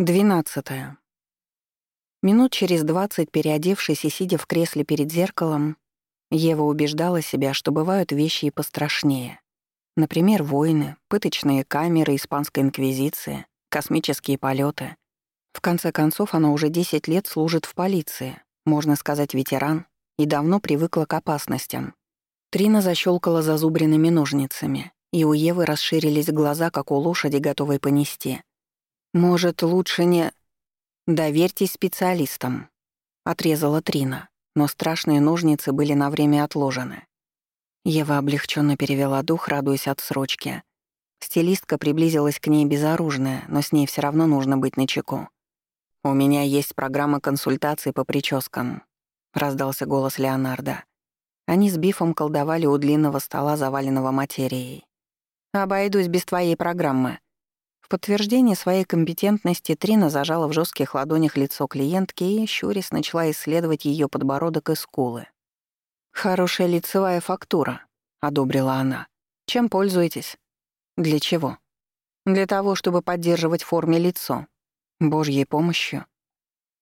Двенадцатое. Минут через двадцать, переодевшись и сидя в кресле перед зеркалом, Ева убеждала себя, что бывают вещи и пострашнее. Например, войны, пыточные камеры, испанская инквизиция, космические полеты. В конце концов, она уже 10 лет служит в полиции, можно сказать, ветеран, и давно привыкла к опасностям. Трина защелкала зазубренными ножницами, и у Евы расширились глаза, как у лошади, готовой понести — «Может, лучше не...» «Доверьтесь специалистам», — отрезала Трина, но страшные ножницы были на время отложены. Ева облегченно перевела дух, радуясь отсрочке. Стилистка приблизилась к ней безоружная, но с ней все равно нужно быть начеку. «У меня есть программа консультаций по прическам», — раздался голос Леонардо. Они с Бифом колдовали у длинного стола, заваленного материей. «Обойдусь без твоей программы», подтверждение своей компетентности Трина зажала в жестких ладонях лицо клиентки и, щурясь, начала исследовать ее подбородок и скулы. «Хорошая лицевая фактура», — одобрила она. «Чем пользуетесь?» «Для чего?» «Для того, чтобы поддерживать в форме лицо. Божьей помощью».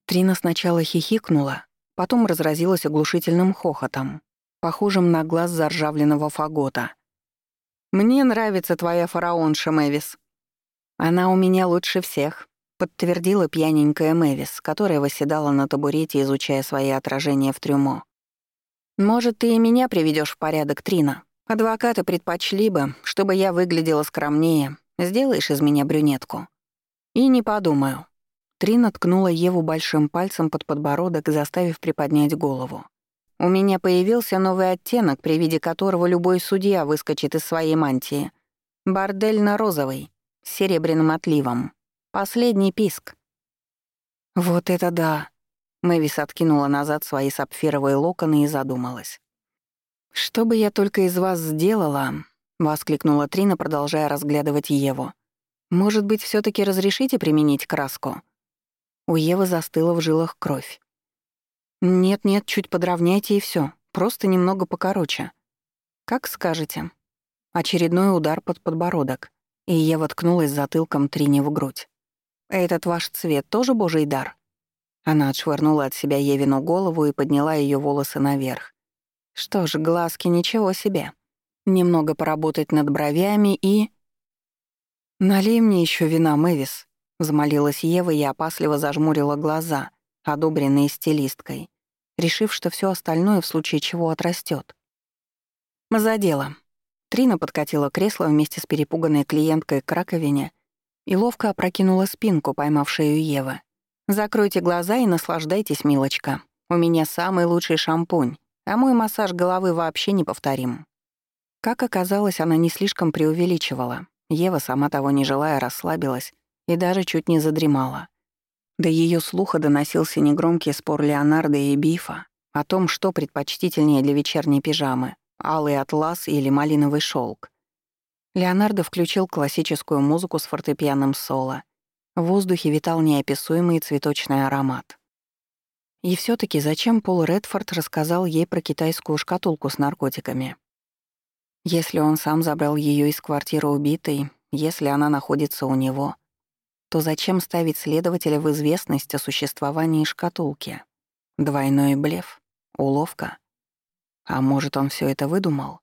Трина сначала хихикнула, потом разразилась оглушительным хохотом, похожим на глаз заржавленного фагота. «Мне нравится твоя фараонша, Мэвис», «Она у меня лучше всех», — подтвердила пьяненькая Мэвис, которая восседала на табурете, изучая свои отражения в трюмо. «Может, ты и меня приведешь в порядок, Трина? Адвокаты предпочли бы, чтобы я выглядела скромнее. Сделаешь из меня брюнетку?» «И не подумаю». Трина ткнула Еву большим пальцем под подбородок, заставив приподнять голову. «У меня появился новый оттенок, при виде которого любой судья выскочит из своей мантии. Бордель на розовый с серебряным отливом. Последний писк. «Вот это да!» Мэвис откинула назад свои сапфировые локоны и задумалась. «Что бы я только из вас сделала?» — воскликнула Трина, продолжая разглядывать Еву. «Может быть, все таки разрешите применить краску?» У Евы застыла в жилах кровь. «Нет-нет, чуть подровняйте и все, Просто немного покороче. Как скажете». Очередной удар под подбородок и я воткнулась затылком Трине в грудь. «Этот ваш цвет тоже божий дар?» Она отшвырнула от себя Евину голову и подняла ее волосы наверх. Что ж, глазки ничего себе. Немного поработать над бровями и... «Налей мне еще вина, Мэвис», — взмолилась Ева и опасливо зажмурила глаза, одобренные стилисткой, решив, что все остальное в случае чего отрастет. «За дело», Трина подкатила кресло вместе с перепуганной клиенткой к раковине и ловко опрокинула спинку, поймав шею Евы. «Закройте глаза и наслаждайтесь, милочка. У меня самый лучший шампунь, а мой массаж головы вообще неповторим». Как оказалось, она не слишком преувеличивала. Ева, сама того не желая, расслабилась и даже чуть не задремала. До ее слуха доносился негромкий спор Леонардо и Бифа о том, что предпочтительнее для вечерней пижамы алый атлас или малиновый шелк. Леонардо включил классическую музыку с фортепианным соло. В воздухе витал неописуемый цветочный аромат. И все таки зачем Пол Редфорд рассказал ей про китайскую шкатулку с наркотиками? Если он сам забрал ее из квартиры убитой, если она находится у него, то зачем ставить следователя в известность о существовании шкатулки? Двойной блеф? Уловка? А может, он все это выдумал?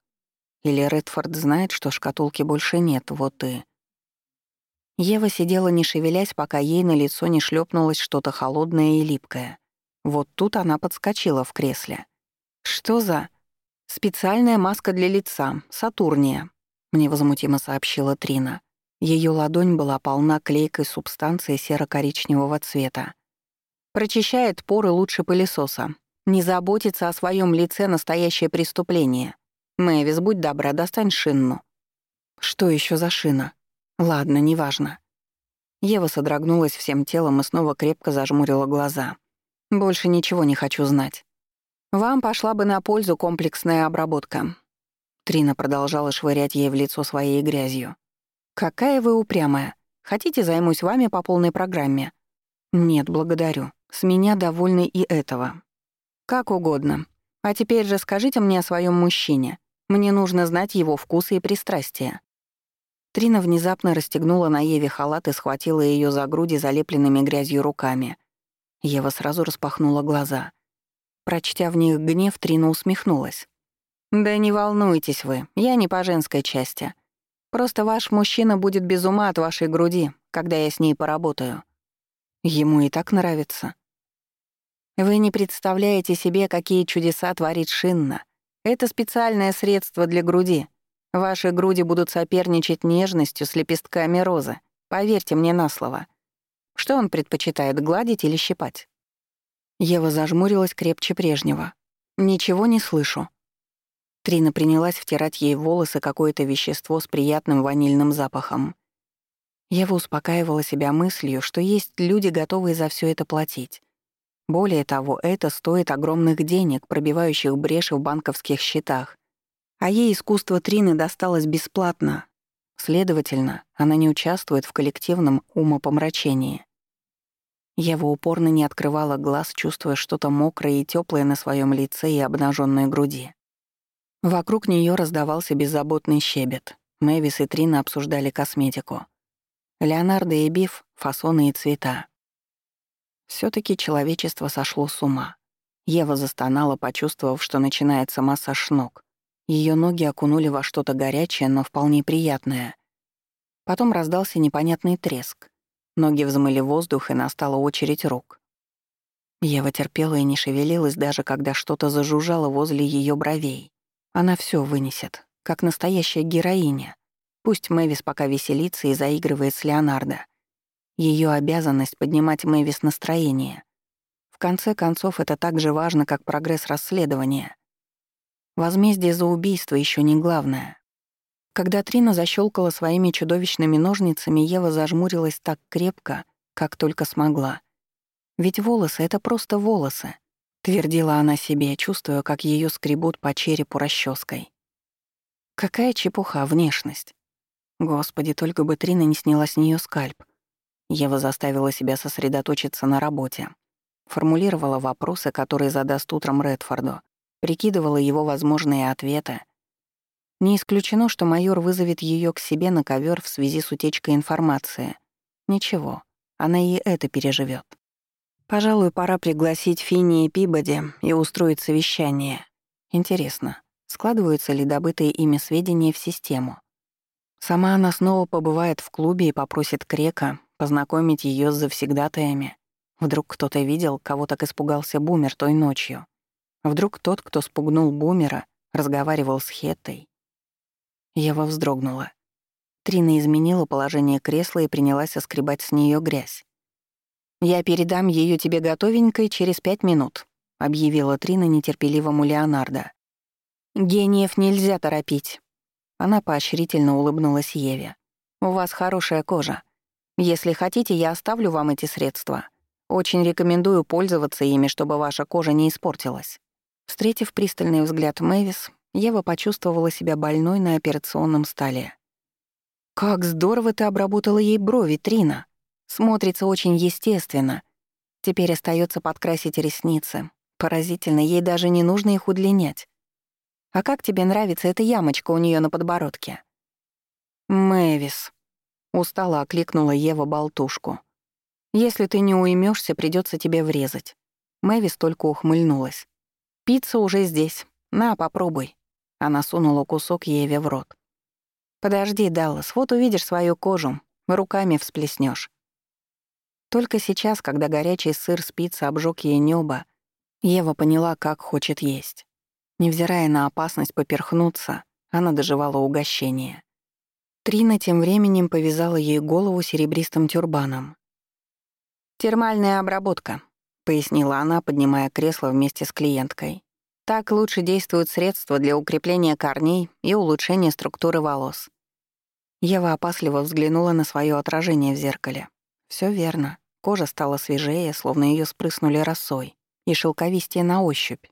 Или Редфорд знает, что шкатулки больше нет, вот и... Ева сидела не шевелясь, пока ей на лицо не шлепнулось что-то холодное и липкое. Вот тут она подскочила в кресле. «Что за...» «Специальная маска для лица, Сатурния», — невозмутимо сообщила Трина. Ее ладонь была полна клейкой субстанции серо-коричневого цвета. «Прочищает поры лучше пылесоса. Не заботиться о своем лице — настоящее преступление. Мэвис, будь добра, достань шинну. Что еще за шина? Ладно, неважно. Ева содрогнулась всем телом и снова крепко зажмурила глаза. Больше ничего не хочу знать. Вам пошла бы на пользу комплексная обработка. Трина продолжала швырять ей в лицо своей грязью. «Какая вы упрямая. Хотите, займусь вами по полной программе?» «Нет, благодарю. С меня довольны и этого. «Как угодно. А теперь же скажите мне о своем мужчине. Мне нужно знать его вкусы и пристрастия». Трина внезапно расстегнула на Еве халат и схватила ее за груди залепленными грязью руками. Ева сразу распахнула глаза. Прочтя в них гнев, Трина усмехнулась. «Да не волнуйтесь вы, я не по женской части. Просто ваш мужчина будет без ума от вашей груди, когда я с ней поработаю. Ему и так нравится. Вы не представляете себе, какие чудеса творит Шинна. Это специальное средство для груди. Ваши груди будут соперничать нежностью с лепестками розы. Поверьте мне на слово. Что он предпочитает, гладить или щипать? Ева зажмурилась крепче прежнего. «Ничего не слышу». Трина принялась втирать ей в волосы какое-то вещество с приятным ванильным запахом. Ева успокаивала себя мыслью, что есть люди, готовые за все это платить. Более того, это стоит огромных денег, пробивающих бреши в банковских счетах, а ей искусство Трины досталось бесплатно. Следовательно, она не участвует в коллективном умопомрачении. Ева упорно не открывала глаз, чувствуя что-то мокрое и теплое на своем лице и обнаженной груди. Вокруг нее раздавался беззаботный щебет. Мэвис и Трина обсуждали косметику. Леонардо и Биф — фасоны и цвета. Все таки человечество сошло с ума. Ева застонала, почувствовав, что начинается массаж ног. Ее ноги окунули во что-то горячее, но вполне приятное. Потом раздался непонятный треск. Ноги взмыли воздух, и настала очередь рук. Ева терпела и не шевелилась, даже когда что-то зажужжало возле ее бровей. Она все вынесет, как настоящая героиня. Пусть Мэвис пока веселится и заигрывает с Леонардо. Ее обязанность — поднимать Мэвис настроение. В конце концов, это так же важно, как прогресс расследования — Возмездие за убийство еще не главное. Когда Трина защелкала своими чудовищными ножницами, Ева зажмурилась так крепко, как только смогла. Ведь волосы — это просто волосы, твердила она себе, чувствуя, как ее скребут по черепу расческой. Какая чепуха, внешность. Господи, только бы Трина не сняла с нее скальп. Ева заставила себя сосредоточиться на работе. Формулировала вопросы, которые задаст утром Редфорду, прикидывала его возможные ответы. Не исключено, что майор вызовет ее к себе на ковер в связи с утечкой информации. Ничего, она и это переживет. Пожалуй, пора пригласить Финни и Пибоди и устроить совещание. Интересно, складываются ли добытые ими сведения в систему? Сама она снова побывает в клубе и попросит Крека познакомить ее с завсегдатаями. Вдруг кто-то видел, кого так испугался Бумер той ночью. Вдруг тот, кто спугнул бумера, разговаривал с Хеттой. Ева вздрогнула. Трина изменила положение кресла и принялась оскребать с нее грязь. «Я передам ее тебе готовенькой через пять минут», — объявила Трина нетерпеливому Леонардо. «Гениев нельзя торопить». Она поощрительно улыбнулась Еве. «У вас хорошая кожа. Если хотите, я оставлю вам эти средства. Очень рекомендую пользоваться ими, чтобы ваша кожа не испортилась». Встретив пристальный взгляд Мэвис, Ева почувствовала себя больной на операционном столе. «Как здорово ты обработала ей брови, Трина! Смотрится очень естественно. Теперь остается подкрасить ресницы. Поразительно, ей даже не нужно их удлинять. А как тебе нравится эта ямочка у нее на подбородке?» «Мэвис», — устало окликнула Ева болтушку. «Если ты не уймешься, придется тебе врезать». Мэвис только ухмыльнулась. «Пицца уже здесь. На, попробуй». Она сунула кусок Еве в рот. «Подожди, Даллас, вот увидишь свою кожу, руками всплеснешь. Только сейчас, когда горячий сыр с пиццы обжег ей небо, Ева поняла, как хочет есть. Невзирая на опасность поперхнуться, она доживала угощение. Трина тем временем повязала ей голову серебристым тюрбаном. «Термальная обработка», — пояснила она, поднимая кресло вместе с клиенткой. «Так лучше действуют средства для укрепления корней и улучшения структуры волос». Ева опасливо взглянула на свое отражение в зеркале. Все верно. Кожа стала свежее, словно ее спрыснули росой, и шелковистее на ощупь.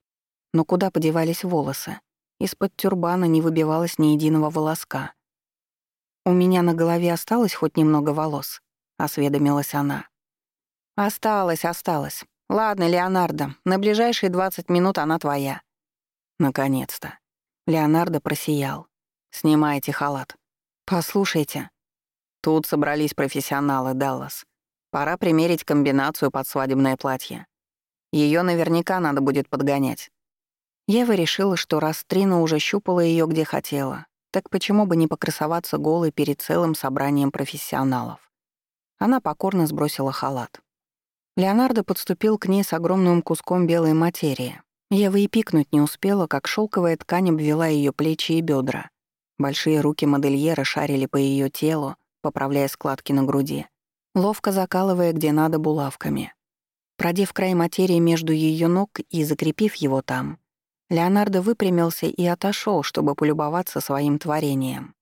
Но куда подевались волосы? Из-под тюрбана не выбивалось ни единого волоска. «У меня на голове осталось хоть немного волос», — осведомилась она. «Осталось, осталось. «Ладно, Леонардо, на ближайшие 20 минут она твоя». «Наконец-то». Леонардо просиял. «Снимайте халат». «Послушайте». Тут собрались профессионалы, Даллас. Пора примерить комбинацию под свадебное платье. Ее наверняка надо будет подгонять. Ева решила, что раз Трина уже щупала ее где хотела, так почему бы не покрасоваться голой перед целым собранием профессионалов? Она покорно сбросила халат. Леонардо подступил к ней с огромным куском белой материи. Ева и пикнуть не успела, как шелковая ткань обвела ее плечи и бедра. Большие руки модельера шарили по ее телу, поправляя складки на груди, ловко закалывая где надо булавками. Продев край материи между ее ног и закрепив его там, Леонардо выпрямился и отошел, чтобы полюбоваться своим творением.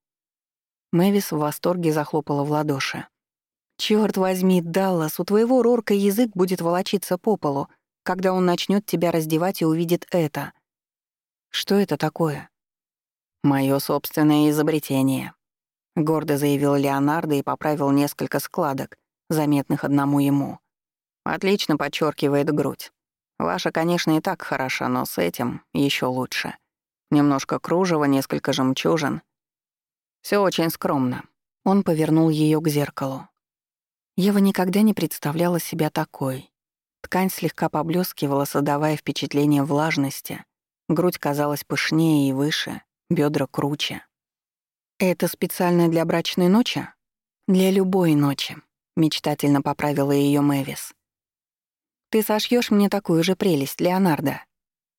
Мэвис в восторге захлопала в ладоши. «Чёрт возьми, Даллас, у твоего Рорка язык будет волочиться по полу, когда он начнет тебя раздевать и увидит это». «Что это такое?» «Моё собственное изобретение», — гордо заявил Леонардо и поправил несколько складок, заметных одному ему. «Отлично подчеркивает грудь. Ваша, конечно, и так хороша, но с этим еще лучше. Немножко кружева, несколько жемчужин. Все очень скромно». Он повернул ее к зеркалу. Ева никогда не представляла себя такой. Ткань слегка поблескивала, создавая впечатление влажности. Грудь казалась пышнее и выше, бедра круче. «Это специально для брачной ночи?» «Для любой ночи», — мечтательно поправила ее Мэвис. «Ты сошьешь мне такую же прелесть, Леонардо?»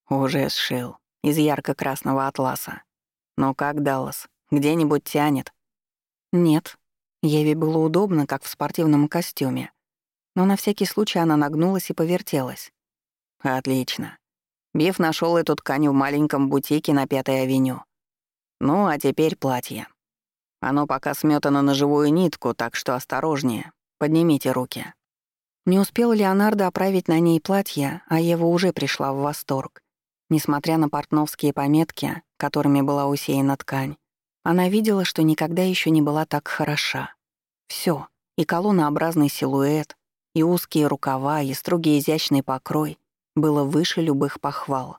«Уже сшил. Из ярко-красного атласа. Но как, Даллас, где-нибудь тянет?» «Нет», Еве было удобно, как в спортивном костюме. Но на всякий случай она нагнулась и повертелась. «Отлично. Биф нашел эту ткань в маленьком бутике на Пятой авеню. Ну, а теперь платье. Оно пока сметано на живую нитку, так что осторожнее. Поднимите руки». Не успел Леонардо оправить на ней платье, а Ева уже пришла в восторг. Несмотря на портновские пометки, которыми была усеяна ткань, она видела, что никогда еще не была так хороша. Все, и колоннообразный силуэт, и узкие рукава, и строгий изящный покрой было выше любых похвал.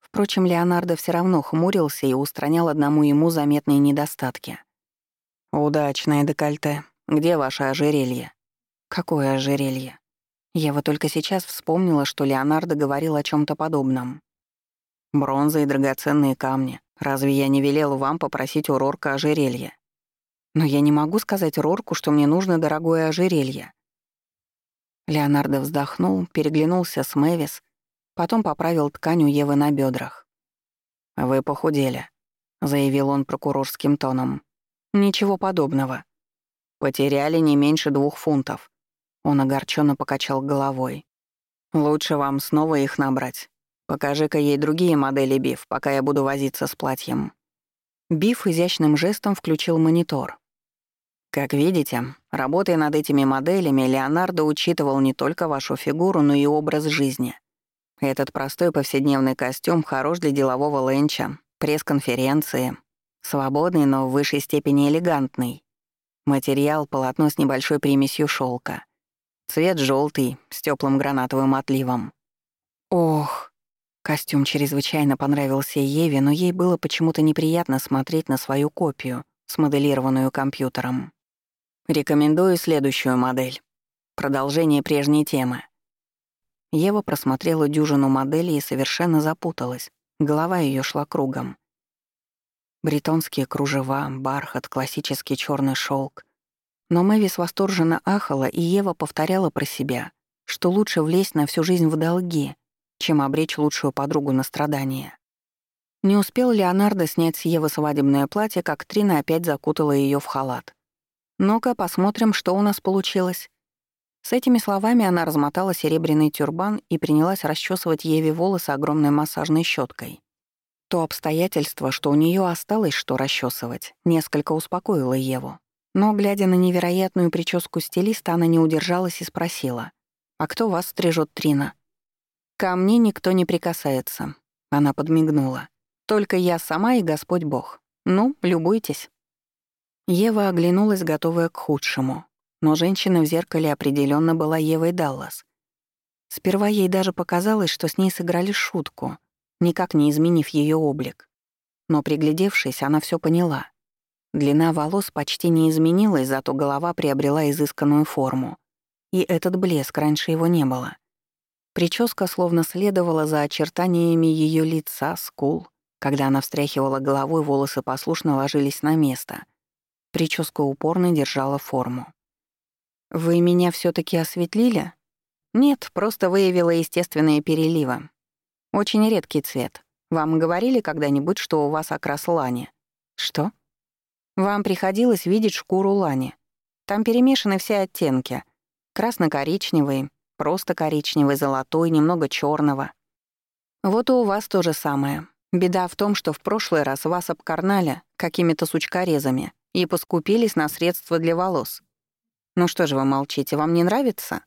Впрочем, Леонардо все равно хмурился и устранял одному ему заметные недостатки. «Удачное декольте. Где ваше ожерелье?» «Какое ожерелье?» Я вот только сейчас вспомнила, что Леонардо говорил о чем то подобном. «Бронза и драгоценные камни. Разве я не велел вам попросить у Рорка ожерелье? Но я не могу сказать Рорку, что мне нужно дорогое ожерелье. Леонардо вздохнул, переглянулся с Мэвис, потом поправил ткань у Евы на бедрах. «Вы похудели», — заявил он прокурорским тоном. «Ничего подобного. Потеряли не меньше двух фунтов». Он огорченно покачал головой. «Лучше вам снова их набрать. Покажи-ка ей другие модели Биф, пока я буду возиться с платьем». Биф изящным жестом включил монитор. Как видите, работая над этими моделями, Леонардо учитывал не только вашу фигуру, но и образ жизни. Этот простой повседневный костюм хорош для делового ленча, пресс-конференции, свободный, но в высшей степени элегантный. Материал — полотно с небольшой примесью шелка. Цвет желтый, с теплым гранатовым отливом. Ох, Костюм чрезвычайно понравился Еве, но ей было почему-то неприятно смотреть на свою копию, смоделированную компьютером. Рекомендую следующую модель. Продолжение прежней темы. Ева просмотрела дюжину моделей и совершенно запуталась. Голова ее шла кругом. Бретонские кружева, бархат, классический черный шелк. Но Мэвис восторженно ахала, и Ева повторяла про себя, что лучше влезть на всю жизнь в долги — чем обречь лучшую подругу на страдания. Не успел Леонардо снять с Евы свадебное платье, как Трина опять закутала ее в халат. «Ну-ка, посмотрим, что у нас получилось». С этими словами она размотала серебряный тюрбан и принялась расчесывать Еве волосы огромной массажной щеткой. То обстоятельство, что у нее осталось что расчесывать, несколько успокоило Еву. Но, глядя на невероятную прическу стилиста, она не удержалась и спросила. «А кто вас стрижет, Трина?» «Ко мне никто не прикасается», — она подмигнула. «Только я сама и Господь Бог. Ну, любуйтесь». Ева оглянулась, готовая к худшему. Но женщина в зеркале определенно была Евой Даллас. Сперва ей даже показалось, что с ней сыграли шутку, никак не изменив ее облик. Но приглядевшись, она все поняла. Длина волос почти не изменилась, зато голова приобрела изысканную форму. И этот блеск, раньше его не было. Прическа словно следовала за очертаниями ее лица, скул. Когда она встряхивала головой, волосы послушно ложились на место. Прическа упорно держала форму. «Вы меня все таки осветлили?» «Нет, просто выявила естественные переливы. Очень редкий цвет. Вам говорили когда-нибудь, что у вас окрас лани?» «Что?» «Вам приходилось видеть шкуру лани. Там перемешаны все оттенки. Красно-коричневый, просто коричневый, золотой, немного черного. Вот и у вас то же самое. Беда в том, что в прошлый раз вас обкарнали какими-то сучкорезами и поскупились на средства для волос. Ну что же вы молчите, вам не нравится?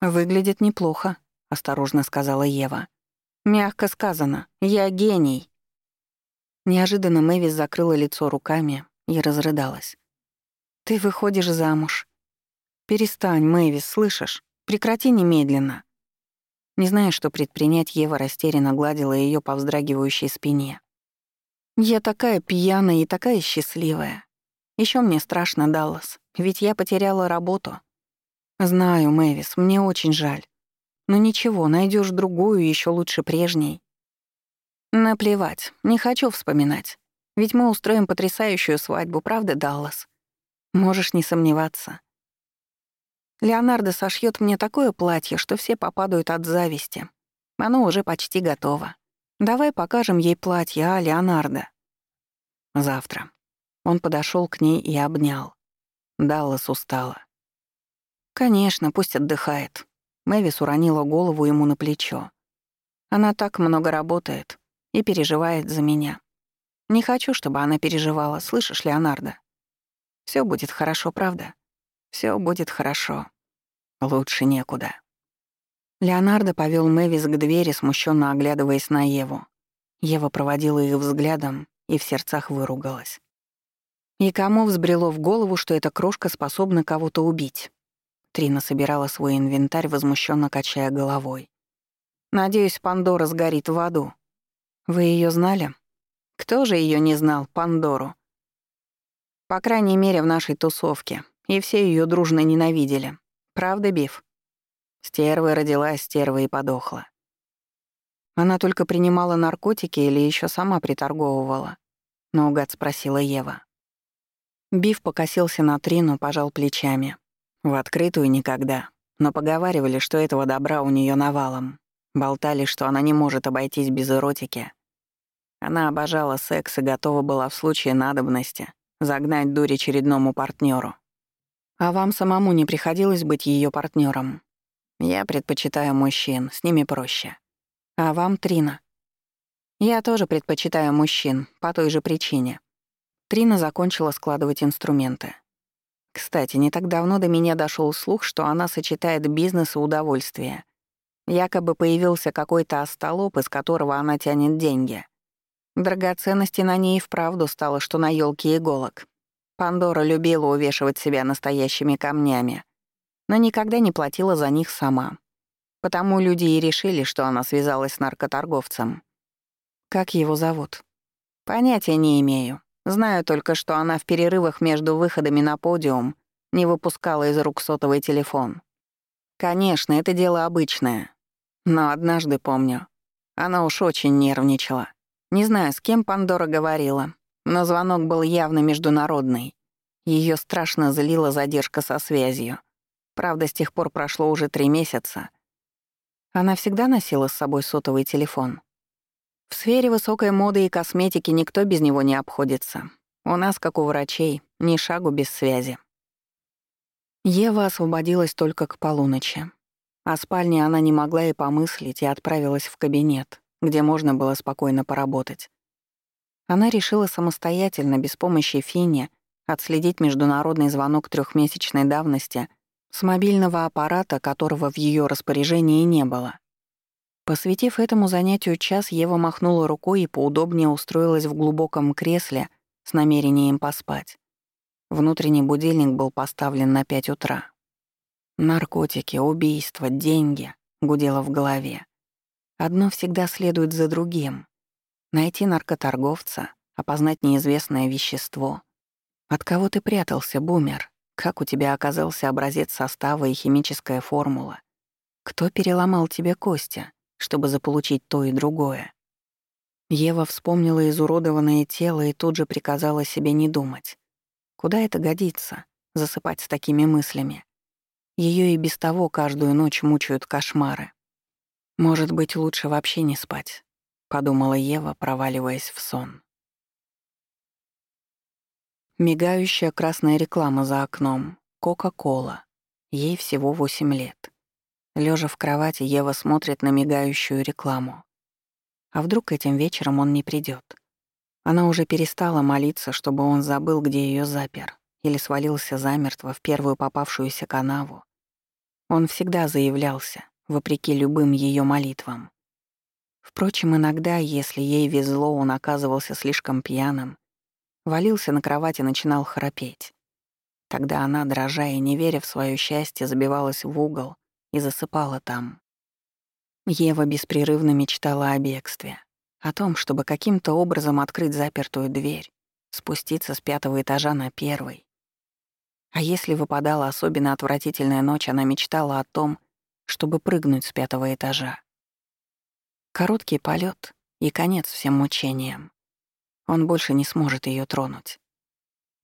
Выглядит неплохо, осторожно сказала Ева. Мягко сказано. Я гений. Неожиданно Мэвис закрыла лицо руками и разрыдалась. Ты выходишь замуж. Перестань, Мэвис, слышишь? Прекрати немедленно. Не зная, что предпринять, Ева растерянно гладила ее по вздрагивающей спине. «Я такая пьяная и такая счастливая. Еще мне страшно, Даллас, ведь я потеряла работу. Знаю, Мэвис, мне очень жаль. Но ничего, найдешь другую, еще лучше прежней. Наплевать, не хочу вспоминать. Ведь мы устроим потрясающую свадьбу, правда, Даллас? Можешь не сомневаться. Леонардо сошьет мне такое платье, что все попадают от зависти. Оно уже почти готово. Давай покажем ей платье, а, Леонардо? Завтра. Он подошел к ней и обнял. Даллас устала. Конечно, пусть отдыхает. Мэвис уронила голову ему на плечо. Она так много работает и переживает за меня. Не хочу, чтобы она переживала, слышишь, Леонардо? Все будет хорошо, правда? Все будет хорошо. Лучше некуда. Леонардо повел Мэвис к двери, смущенно оглядываясь на Еву. Ева проводила их взглядом и в сердцах выругалась. И кому взбрело в голову, что эта крошка способна кого-то убить? Трина собирала свой инвентарь, возмущенно качая головой. «Надеюсь, Пандора сгорит в аду. Вы ее знали? Кто же ее не знал, Пандору? По крайней мере, в нашей тусовке. И все ее дружно ненавидели. Правда, Биф? Стерва родилась, стерва и подохла. Она только принимала наркотики или еще сама приторговывала? Наугад спросила Ева. Биф покосился на Трину, пожал плечами. В открытую никогда. Но поговаривали, что этого добра у нее навалом. Болтали, что она не может обойтись без эротики. Она обожала секс и готова была в случае надобности загнать дурь очередному партнеру. А вам самому не приходилось быть ее партнером? Я предпочитаю мужчин, с ними проще. А вам, Трина? Я тоже предпочитаю мужчин, по той же причине. Трина закончила складывать инструменты. Кстати, не так давно до меня дошел слух, что она сочетает бизнес и удовольствие. Якобы появился какой-то остолоп, из которого она тянет деньги. Драгоценности на ней и вправду стало, что на елке иголок. Пандора любила увешивать себя настоящими камнями, но никогда не платила за них сама. Потому люди и решили, что она связалась с наркоторговцем. Как его зовут? Понятия не имею. Знаю только, что она в перерывах между выходами на подиум не выпускала из рук сотовый телефон. Конечно, это дело обычное. Но однажды помню, она уж очень нервничала. Не знаю, с кем Пандора говорила, но звонок был явно международный. Ее страшно злила задержка со связью. Правда, с тех пор прошло уже три месяца. Она всегда носила с собой сотовый телефон. В сфере высокой моды и косметики никто без него не обходится. У нас, как у врачей, ни шагу без связи. Ева освободилась только к полуночи. О спальне она не могла и помыслить и отправилась в кабинет, где можно было спокойно поработать. Она решила самостоятельно, без помощи Фини, отследить международный звонок трехмесячной давности с мобильного аппарата, которого в ее распоряжении не было. Посвятив этому занятию час, Ева махнула рукой и поудобнее устроилась в глубоком кресле с намерением поспать. Внутренний будильник был поставлен на пять утра. Наркотики, убийства, деньги — гудело в голове. Одно всегда следует за другим. Найти наркоторговца, опознать неизвестное вещество — От кого ты прятался, бумер? Как у тебя оказался образец состава и химическая формула? Кто переломал тебе кости, чтобы заполучить то и другое? Ева вспомнила изуродованное тело и тут же приказала себе не думать. Куда это годится, засыпать с такими мыслями? Ее и без того каждую ночь мучают кошмары. Может быть, лучше вообще не спать, подумала Ева, проваливаясь в сон. Мигающая красная реклама за окном. Кока-кола. Ей всего 8 лет. Лежа в кровати, Ева смотрит на мигающую рекламу. А вдруг этим вечером он не придет? Она уже перестала молиться, чтобы он забыл, где ее запер, или свалился замертво в первую попавшуюся канаву. Он всегда заявлялся, вопреки любым ее молитвам. Впрочем, иногда, если ей везло, он оказывался слишком пьяным, валился на кровать и начинал храпеть. Тогда она, дрожа и не веря в свое счастье, забивалась в угол и засыпала там. Ева беспрерывно мечтала о бегстве, о том, чтобы каким-то образом открыть запертую дверь, спуститься с пятого этажа на первый. А если выпадала особенно отвратительная ночь, она мечтала о том, чтобы прыгнуть с пятого этажа. Короткий полет и конец всем мучениям. Он больше не сможет ее тронуть.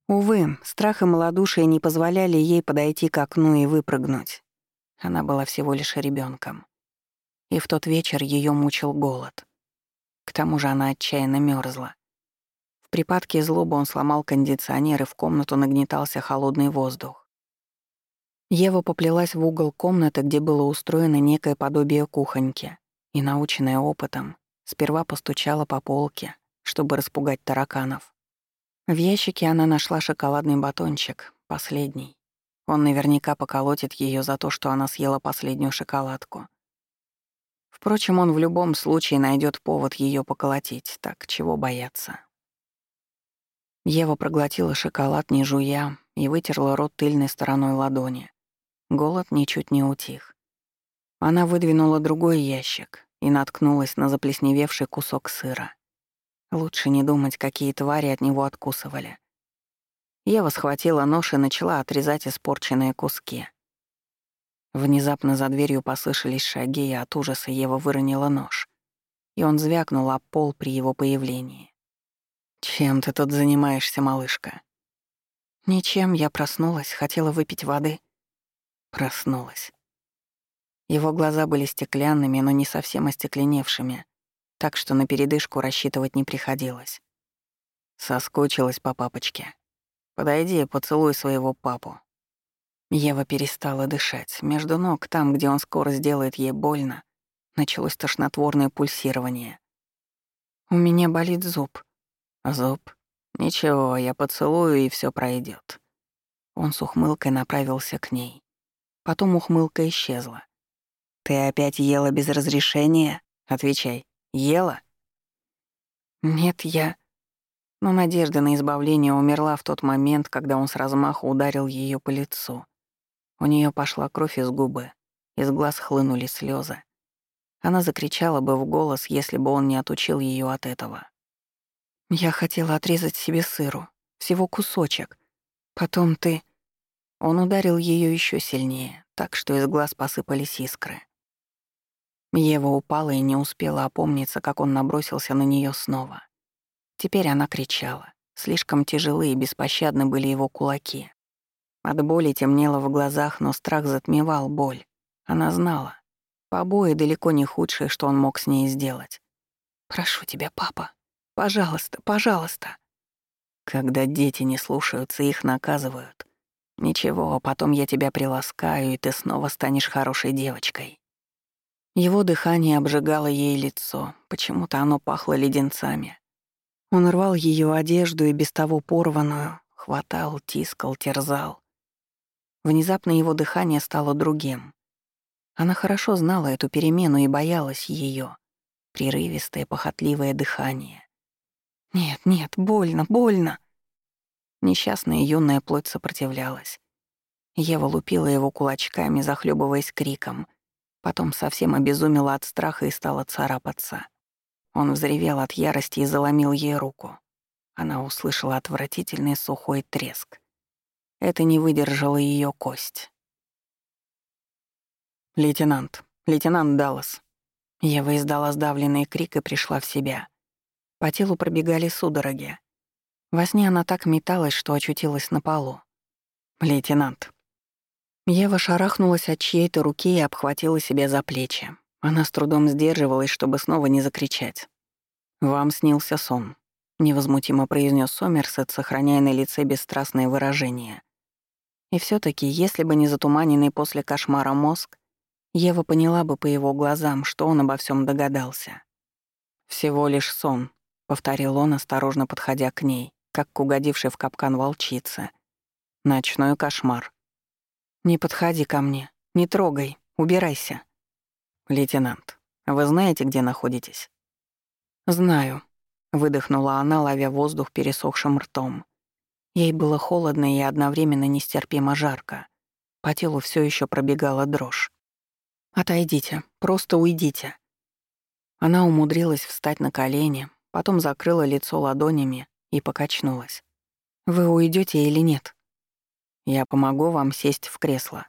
Увы, страх и малодушие не позволяли ей подойти к окну и выпрыгнуть. Она была всего лишь ребенком. И в тот вечер ее мучил голод. К тому же она отчаянно мерзла. В припадке злобы он сломал кондиционер, и в комнату нагнетался холодный воздух. Ева поплелась в угол комнаты, где было устроено некое подобие кухоньки, и, наученная опытом, сперва постучала по полке, чтобы распугать тараканов. В ящике она нашла шоколадный батончик, последний. Он наверняка поколотит ее за то, что она съела последнюю шоколадку. Впрочем, он в любом случае найдет повод ее поколотить, так чего бояться. Ева проглотила шоколад, не жуя, и вытерла рот тыльной стороной ладони. Голод ничуть не утих. Она выдвинула другой ящик и наткнулась на заплесневевший кусок сыра. Лучше не думать, какие твари от него откусывали. Ева схватила нож и начала отрезать испорченные куски. Внезапно за дверью послышались шаги, и от ужаса Ева выронила нож. И он звякнул об пол при его появлении. «Чем ты тут занимаешься, малышка?» «Ничем, я проснулась, хотела выпить воды». Проснулась. Его глаза были стеклянными, но не совсем остекленевшими, так что на передышку рассчитывать не приходилось. Соскучилась по папочке. Подойди, поцелуй своего папу. Ева перестала дышать. Между ног, там, где он скоро сделает ей больно, началось тошнотворное пульсирование. «У меня болит зуб». «Зуб? Ничего, я поцелую, и все пройдет. Он с ухмылкой направился к ней. Потом ухмылка исчезла. «Ты опять ела без разрешения? Отвечай. Ела?» «Нет, я...» Но надежда на избавление умерла в тот момент, когда он с размаху ударил ее по лицу. У нее пошла кровь из губы, из глаз хлынули слезы. Она закричала бы в голос, если бы он не отучил ее от этого. «Я хотела отрезать себе сыру, всего кусочек. Потом ты...» Он ударил ее еще сильнее, так что из глаз посыпались искры. Ева упала и не успела опомниться, как он набросился на нее снова. Теперь она кричала. Слишком тяжелые и беспощадны были его кулаки. От боли темнело в глазах, но страх затмевал боль. Она знала. Побои далеко не худшее, что он мог с ней сделать. «Прошу тебя, папа. Пожалуйста, пожалуйста». Когда дети не слушаются, их наказывают. Ничего, потом я тебя приласкаю, и ты снова станешь хорошей девочкой. Его дыхание обжигало ей лицо, почему-то оно пахло леденцами. Он рвал ее одежду и без того порванную, хватал, тискал, терзал. Внезапно его дыхание стало другим. Она хорошо знала эту перемену и боялась ее. Прерывистое, похотливое дыхание. «Нет, нет, больно, больно!» Несчастная юная плоть сопротивлялась. Ева лупила его кулачками, захлебываясь криком — Потом совсем обезумела от страха и стала царапаться. Он взревел от ярости и заломил ей руку. она услышала отвратительный сухой треск. Это не выдержала ее кость. «Лейтенант, лейтенант Даллас». Ева издала сдавленный крик и пришла в себя. По телу пробегали судороги. Во сне она так металась, что очутилась на полу. «Лейтенант». Ева шарахнулась от чьей-то руки и обхватила себя за плечи. Она с трудом сдерживалась, чтобы снова не закричать. «Вам снился сон», — невозмутимо произнес Сомерсет, сохраняя на лице бесстрастное выражение. И все таки если бы не затуманенный после кошмара мозг, Ева поняла бы по его глазам, что он обо всем догадался. «Всего лишь сон», — повторил он, осторожно подходя к ней, как к угодившей в капкан волчице. «Ночной кошмар». «Не подходи ко мне, не трогай, убирайся». «Лейтенант, вы знаете, где находитесь?» «Знаю», — выдохнула она, ловя воздух пересохшим ртом. Ей было холодно и одновременно нестерпимо жарко. По телу все еще пробегала дрожь. «Отойдите, просто уйдите». Она умудрилась встать на колени, потом закрыла лицо ладонями и покачнулась. «Вы уйдете или нет?» «Я помогу вам сесть в кресло».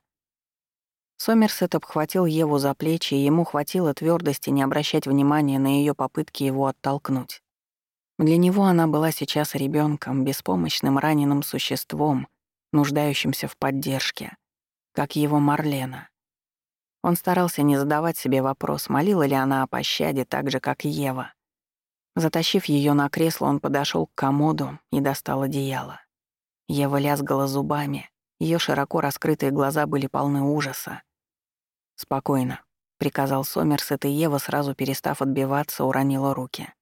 Сомерсет обхватил Еву за плечи, и ему хватило твердости не обращать внимания на ее попытки его оттолкнуть. Для него она была сейчас ребенком, беспомощным раненым существом, нуждающимся в поддержке, как его Марлена. Он старался не задавать себе вопрос, молила ли она о пощаде так же, как Ева. Затащив ее на кресло, он подошел к комоду и достал одеяло. Ева лязгала зубами, ее широко раскрытые глаза были полны ужаса. «Спокойно», — приказал Сомерсет, и Ева, сразу перестав отбиваться, уронила руки.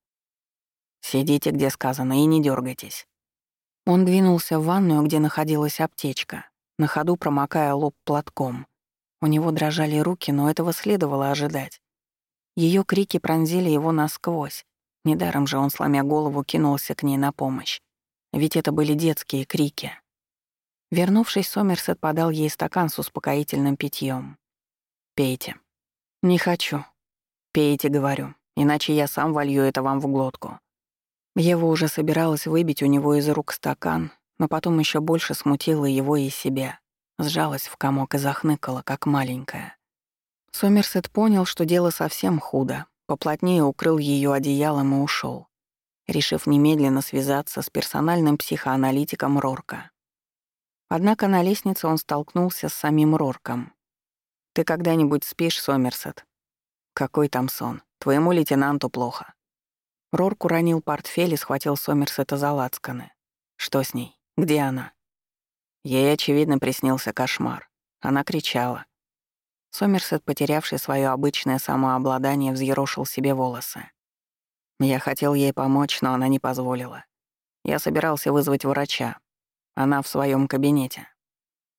«Сидите, где сказано, и не дергайтесь. Он двинулся в ванную, где находилась аптечка, на ходу промокая лоб платком. У него дрожали руки, но этого следовало ожидать. Ее крики пронзили его насквозь. Недаром же он, сломя голову, кинулся к ней на помощь. Ведь это были детские крики. Вернувшись, Сомерсет подал ей стакан с успокоительным питьем. «Пейте». «Не хочу». «Пейте, говорю, иначе я сам волью это вам в глотку». Ева уже собиралась выбить у него из рук стакан, но потом еще больше смутила его и себя сжалась в комок и захныкала, как маленькая. Сомерсет понял, что дело совсем худо, поплотнее укрыл ее одеялом и ушел, решив немедленно связаться с персональным психоаналитиком Рорка. Однако на лестнице он столкнулся с самим Рорком. «Ты когда-нибудь спишь, Сомерсет?» «Какой там сон? Твоему лейтенанту плохо». Рорк уронил портфель и схватил Сомерсета за лацканы. «Что с ней? Где она?» Ей, очевидно, приснился кошмар. Она кричала. Сомерсет, потерявший свое обычное самообладание, взъерошил себе волосы. Я хотел ей помочь, но она не позволила. Я собирался вызвать врача. Она в своем кабинете.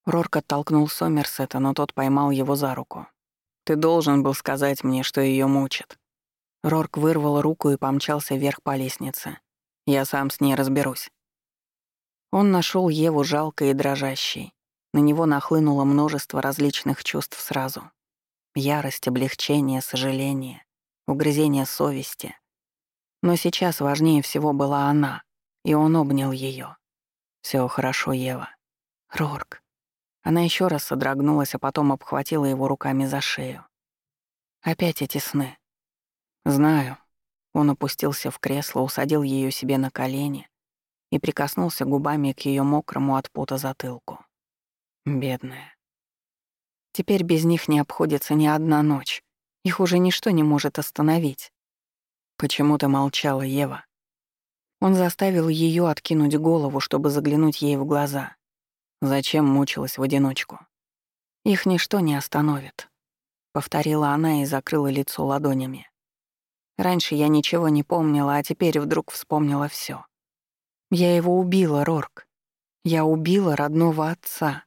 Рорк оттолкнул Сомерсета, но тот поймал его за руку. «Ты должен был сказать мне, что ее мучит». Рорк вырвал руку и помчался вверх по лестнице. «Я сам с ней разберусь». Он нашел Еву жалкой и дрожащей. На него нахлынуло множество различных чувств сразу. Ярость, облегчение, сожаление, угрызение совести. Но сейчас важнее всего была она, и он обнял ее. Все хорошо, Ева. Рорк. Она еще раз содрогнулась, а потом обхватила его руками за шею. Опять эти сны. Знаю. Он опустился в кресло, усадил ее себе на колени, и прикоснулся губами к ее мокрому от пота затылку. Бедная. Теперь без них не обходится ни одна ночь. Их уже ничто не может остановить. Почему ты молчала, Ева? Он заставил ее откинуть голову, чтобы заглянуть ей в глаза. Зачем мучилась в одиночку? Их ничто не остановит. Повторила она и закрыла лицо ладонями. Раньше я ничего не помнила, а теперь вдруг вспомнила все. Я его убила, Рорк. Я убила родного отца.